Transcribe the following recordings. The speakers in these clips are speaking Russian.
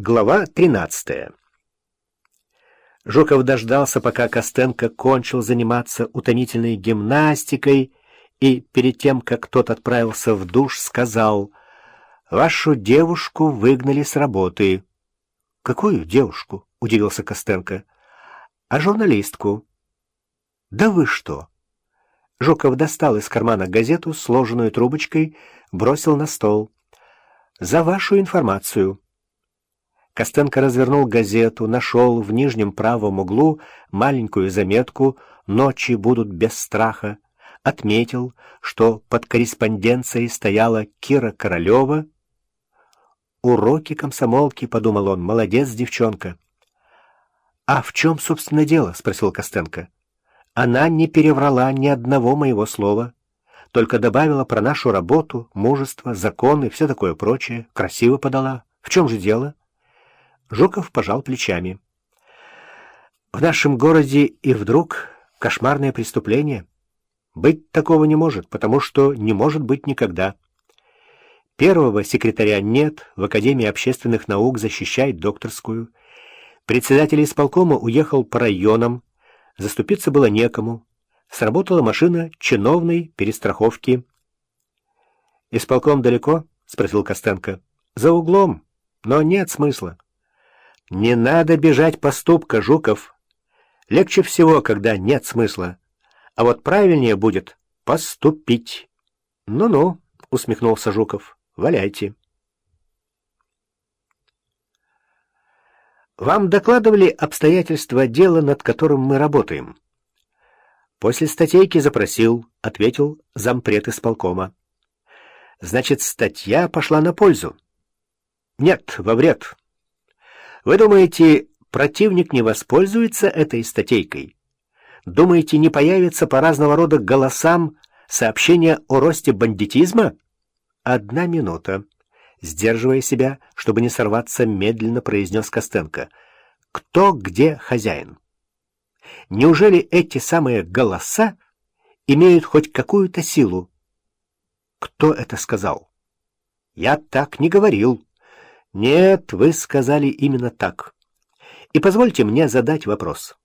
Глава 13. Жуков дождался, пока Костенко кончил заниматься утомительной гимнастикой, и перед тем, как тот отправился в душ, сказал, «Вашу девушку выгнали с работы». «Какую девушку?» — удивился Костенко. «А журналистку». «Да вы что?» Жуков достал из кармана газету, сложенную трубочкой, бросил на стол. «За вашу информацию». Костенко развернул газету, нашел в нижнем правом углу маленькую заметку «Ночи будут без страха», отметил, что под корреспонденцией стояла Кира Королева. «Уроки комсомолки», — подумал он, — «молодец, девчонка». «А в чем, собственно, дело?» — спросил Костенко. «Она не переврала ни одного моего слова, только добавила про нашу работу, мужество, законы, все такое прочее, красиво подала. В чем же дело?» Жуков пожал плечами. В нашем городе и вдруг кошмарное преступление. Быть такого не может, потому что не может быть никогда. Первого секретаря нет, в Академии общественных наук защищает докторскую. Председатель исполкома уехал по районам, заступиться было некому. Сработала машина чиновной перестраховки. «Исполком далеко?» — спросил Костенко. «За углом, но нет смысла». Не надо бежать поступка, Жуков. Легче всего, когда нет смысла. А вот правильнее будет поступить. Ну-ну, усмехнулся Жуков. Валяйте. Вам докладывали обстоятельства дела, над которым мы работаем? После статейки запросил, ответил зампред исполкома. Значит, статья пошла на пользу? Нет, во вред. Вы думаете, противник не воспользуется этой статейкой? Думаете, не появится по разного рода голосам сообщения о росте бандитизма? Одна минута. Сдерживая себя, чтобы не сорваться, медленно произнес Костенко. Кто где хозяин? Неужели эти самые голоса имеют хоть какую-то силу? Кто это сказал? Я так не говорил. Нет, вы сказали именно так. И позвольте мне задать вопрос.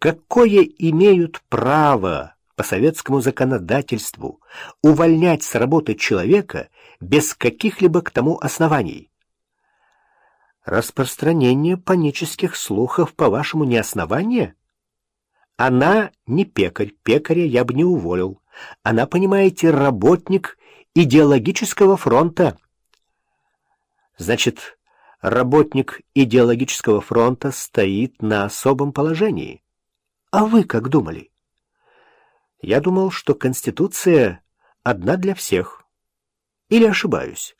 Какое имеют право по советскому законодательству увольнять с работы человека без каких-либо к тому оснований? Распространение панических слухов, по-вашему, не основание? Она не пекарь, пекаря я бы не уволил. Она, понимаете, работник идеологического фронта. Значит, работник идеологического фронта стоит на особом положении. А вы как думали? Я думал, что Конституция одна для всех. Или ошибаюсь?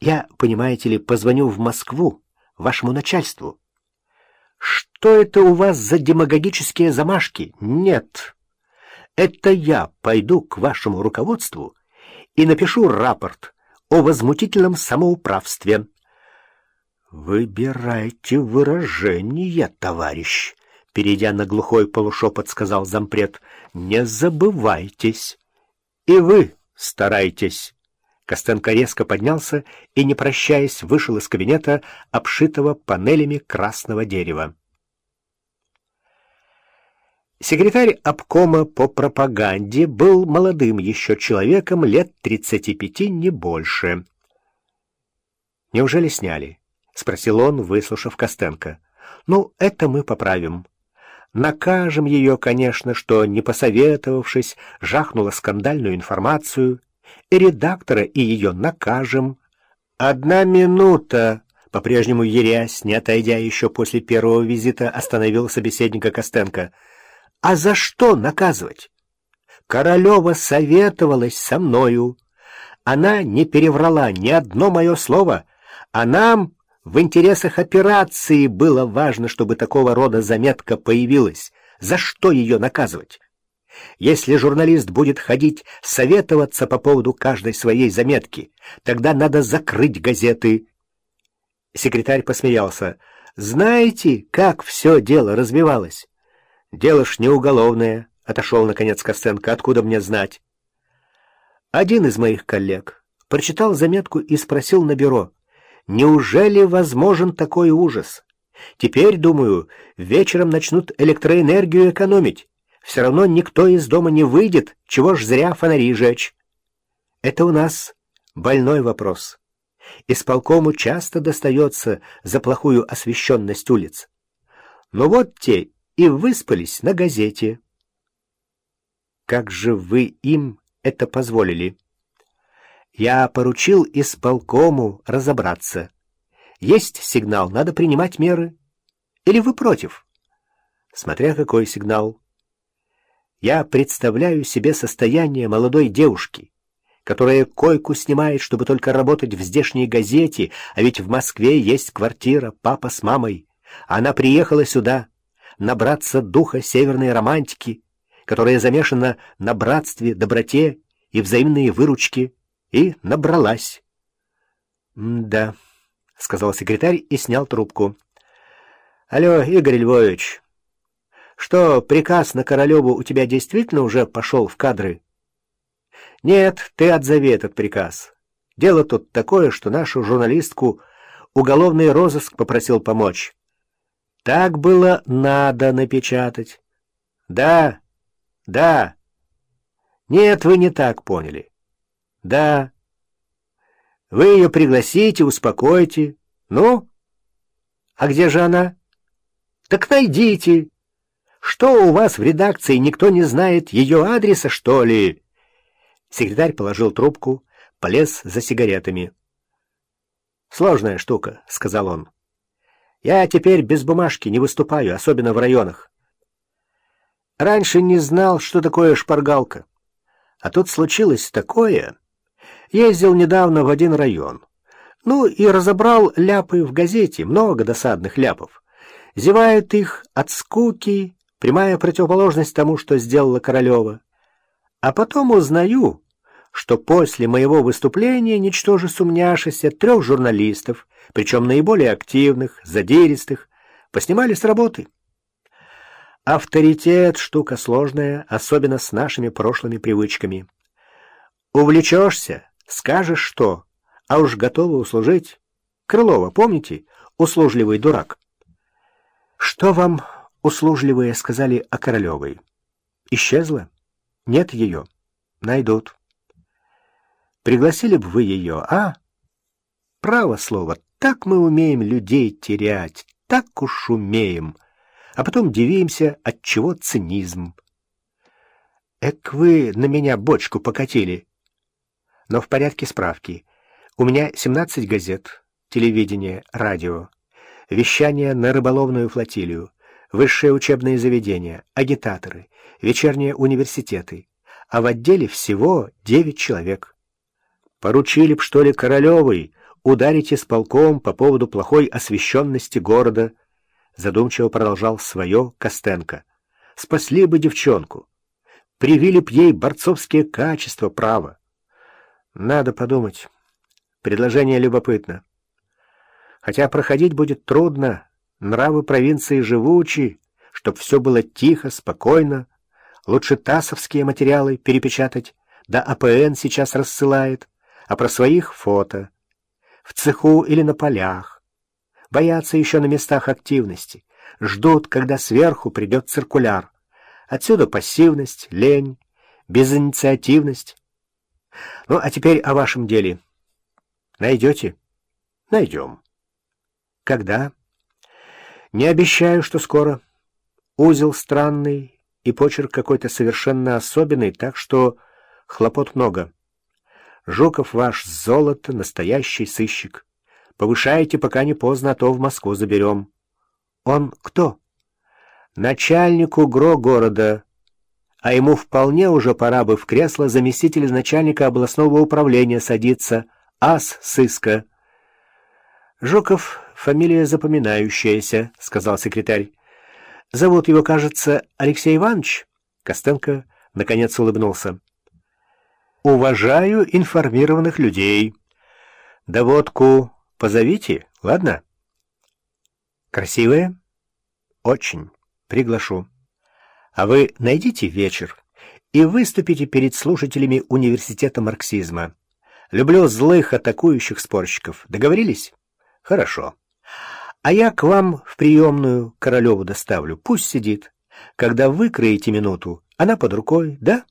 Я, понимаете ли, позвоню в Москву, вашему начальству. Что это у вас за демагогические замашки? Нет. Это я пойду к вашему руководству и напишу рапорт о возмутительном самоуправстве. «Выбирайте выражение, товарищ», — перейдя на глухой полушепот, сказал зампред. «Не забывайтесь. И вы старайтесь». Костенко резко поднялся и, не прощаясь, вышел из кабинета, обшитого панелями красного дерева. Секретарь обкома по пропаганде был молодым еще человеком, лет 35, не больше. «Неужели сняли?» — спросил он, выслушав Костенко. «Ну, это мы поправим. Накажем ее, конечно, что, не посоветовавшись, жахнула скандальную информацию, и редактора и ее накажем. Одна минута!» По-прежнему ерясь, не отойдя еще после первого визита, остановил собеседника Костенко — а за что наказывать? Королева советовалась со мною. Она не переврала ни одно мое слово, а нам в интересах операции было важно, чтобы такого рода заметка появилась. За что ее наказывать? Если журналист будет ходить советоваться по поводу каждой своей заметки, тогда надо закрыть газеты. Секретарь посмеялся. Знаете, как все дело развивалось? Дело ж не уголовное, — отошел, наконец, Костенко. Откуда мне знать? Один из моих коллег прочитал заметку и спросил на бюро, Неужели возможен такой ужас? Теперь, думаю, вечером начнут электроэнергию экономить. Все равно никто из дома не выйдет, чего ж зря фонари жечь. Это у нас больной вопрос. Исполкому часто достается за плохую освещенность улиц. Но вот те и выспались на газете. Как же вы им это позволили? Я поручил исполкому разобраться. Есть сигнал, надо принимать меры. Или вы против? Смотря какой сигнал. Я представляю себе состояние молодой девушки, которая койку снимает, чтобы только работать в здешней газете, а ведь в Москве есть квартира, папа с мамой. Она приехала сюда набраться духа северной романтики, которая замешана на братстве, доброте и взаимной выручке, и набралась. «Да», — сказал секретарь и снял трубку. «Алло, Игорь Львович, что, приказ на Королеву у тебя действительно уже пошел в кадры?» «Нет, ты отзови этот приказ. Дело тут такое, что нашу журналистку уголовный розыск попросил помочь. Так было надо напечатать. Да, да. Нет, вы не так поняли. Да. Вы ее пригласите, успокойте. Ну? А где же она? Так найдите. Что у вас в редакции, никто не знает ее адреса, что ли? Секретарь положил трубку, полез за сигаретами. «Сложная штука», — сказал он. «Я теперь без бумажки не выступаю, особенно в районах. Раньше не знал, что такое шпаргалка. А тут случилось такое. Ездил недавно в один район. Ну и разобрал ляпы в газете, много досадных ляпов. Зевают их от скуки, прямая противоположность тому, что сделала Королева. А потом узнаю, что после моего выступления, ничтоже сумняшися, трех журналистов, причем наиболее активных, задиристых, поснимали с работы. Авторитет — штука сложная, особенно с нашими прошлыми привычками. Увлечешься, скажешь что, а уж готовы услужить. Крылова, помните? Услужливый дурак. Что вам услужливые сказали о Королевой? Исчезла? Нет ее. Найдут. Пригласили бы вы ее, а? Право слово, так мы умеем людей терять, так уж умеем. А потом дивимся, от чего цинизм. Эк вы на меня бочку покатили. Но в порядке справки. У меня 17 газет, телевидение, радио, вещание на рыболовную флотилию, высшие учебные заведения, агитаторы, вечерние университеты, а в отделе всего девять человек. Поручили б, что ли, Королевой ударить исполком по поводу плохой освещенности города, задумчиво продолжал свое Костенко. Спасли бы девчонку, привили б ей борцовские качества права. Надо подумать. Предложение любопытно. Хотя проходить будет трудно, нравы провинции живучи, чтоб все было тихо, спокойно, Лучше тасовские материалы перепечатать, да АПН сейчас рассылает, а про своих фото. В цеху или на полях. Боятся еще на местах активности. Ждут, когда сверху придет циркуляр. Отсюда пассивность, лень, безинициативность. Ну, а теперь о вашем деле. Найдете? Найдем. Когда? Не обещаю, что скоро. Узел странный, и почерк какой-то совершенно особенный, так что хлопот много. Жуков ваш золото, настоящий сыщик. Повышайте, пока не поздно, а то в Москву заберем. Он кто? Начальник УГРО города, а ему вполне уже пора бы в кресло заместителя начальника областного управления садиться, ас сыска. Жуков — фамилия запоминающаяся, — сказал секретарь. Зовут его, кажется, Алексей Иванович?» Костенко наконец улыбнулся. «Уважаю информированных людей. Доводку позовите, ладно?» «Красивая?» «Очень. Приглашу. А вы найдите вечер и выступите перед слушателями университета марксизма. Люблю злых атакующих спорщиков. Договорились?» Хорошо. А я к вам в приемную Королеву доставлю. Пусть сидит. Когда выкроете минуту, она под рукой, да?